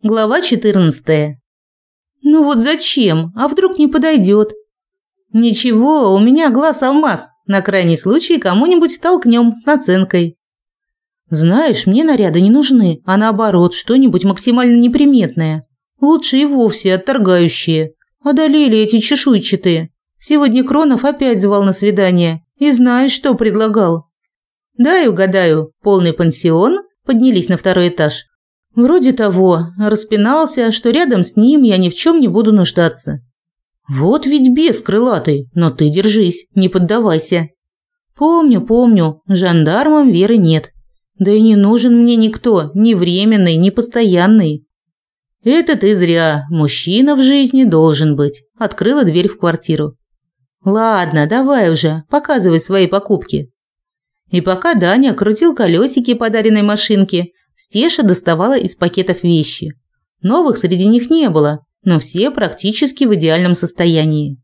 Глава 14. Ну вот зачем? А вдруг не подойдет? Ничего, у меня глаз алмаз. На крайний случай кому-нибудь толкнем с наценкой. Знаешь, мне наряды не нужны, а наоборот, что-нибудь максимально неприметное. Лучше и вовсе отторгающие. Одолели эти чешуйчатые. Сегодня Кронов опять звал на свидание. И знаешь, что предлагал? Дай угадаю. Полный пансион? Поднялись на второй этаж. Вроде того, распинался, что рядом с ним я ни в чем не буду нуждаться. Вот ведь бес крылатый, но ты держись, не поддавайся. Помню, помню, жандармам веры нет. Да и не нужен мне никто, ни временный, ни постоянный. Это ты зря, мужчина в жизни должен быть. Открыла дверь в квартиру. Ладно, давай уже, показывай свои покупки. И пока Даня крутил колесики подаренной машинки, Стеша доставала из пакетов вещи. Новых среди них не было, но все практически в идеальном состоянии.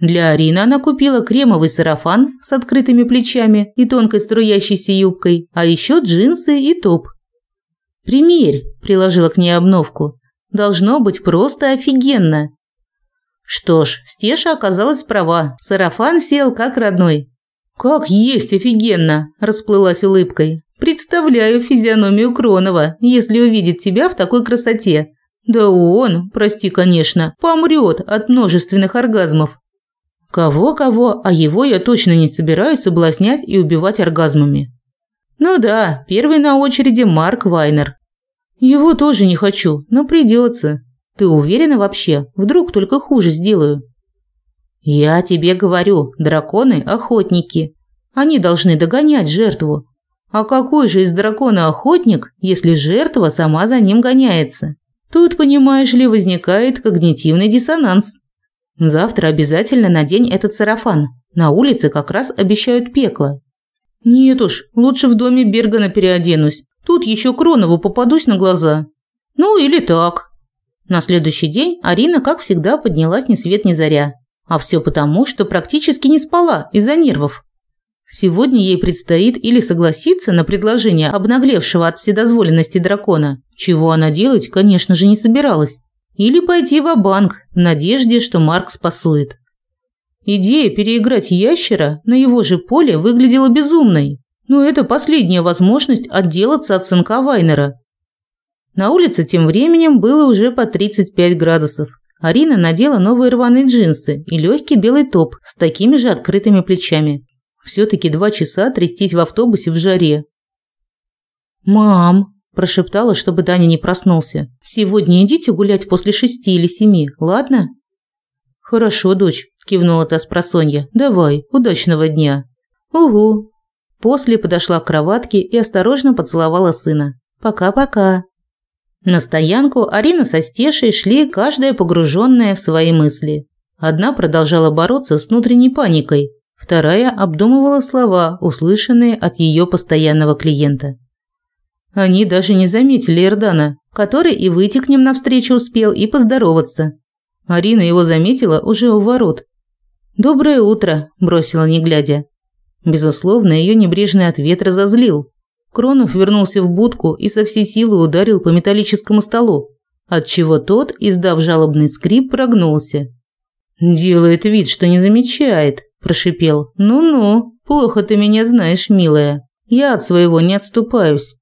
Для Арины она купила кремовый сарафан с открытыми плечами и тонкой струящейся юбкой, а еще джинсы и топ. «Примерь», – приложила к ней обновку. «Должно быть просто офигенно». Что ж, Стеша оказалась права. Сарафан сел как родной. «Как есть офигенно!» – расплылась улыбкой. Представляю физиономию Кронова, если увидит тебя в такой красоте. Да он, прости, конечно, помрет от множественных оргазмов. Кого-кого, а его я точно не собираюсь соблазнять и убивать оргазмами. Ну да, первый на очереди Марк Вайнер. Его тоже не хочу, но придется. Ты уверена вообще? Вдруг только хуже сделаю? Я тебе говорю, драконы – охотники. Они должны догонять жертву, а какой же из дракона охотник, если жертва сама за ним гоняется? Тут, понимаешь ли, возникает когнитивный диссонанс. Завтра обязательно надень этот сарафан. На улице как раз обещают пекло. Нет уж, лучше в доме Бергана переоденусь. Тут еще Кронову попадусь на глаза. Ну или так. На следующий день Арина, как всегда, поднялась ни свет ни заря. А все потому, что практически не спала из-за нервов. Сегодня ей предстоит или согласиться на предложение обнаглевшего от вседозволенности дракона, чего она делать, конечно же, не собиралась, или пойти в банк в надежде, что Марк спасует. Идея переиграть ящера на его же поле выглядела безумной, но это последняя возможность отделаться от сынка Вайнера. На улице тем временем было уже по 35 градусов. Арина надела новые рваные джинсы и легкий белый топ с такими же открытыми плечами. Все-таки два часа трястись в автобусе в жаре. «Мам!» – прошептала, чтобы Даня не проснулся. «Сегодня идите гулять после шести или семи, ладно?» «Хорошо, дочь», – кивнула та с просонья. «Давай, удачного дня». «Угу». После подошла к кроватке и осторожно поцеловала сына. «Пока-пока». На стоянку Арина со Стешей шли, каждая погруженная в свои мысли. Одна продолжала бороться с внутренней паникой, Вторая обдумывала слова, услышанные от ее постоянного клиента. Они даже не заметили Эрдана, который и выйти к ним навстречу успел, и поздороваться. Арина его заметила уже у ворот. «Доброе утро», – бросила не глядя. Безусловно, ее небрежный ответ разозлил. Кронов вернулся в будку и со всей силы ударил по металлическому столу, отчего тот, издав жалобный скрип, прогнулся. «Делает вид, что не замечает», прошипел. «Ну-ну, плохо ты меня знаешь, милая. Я от своего не отступаюсь.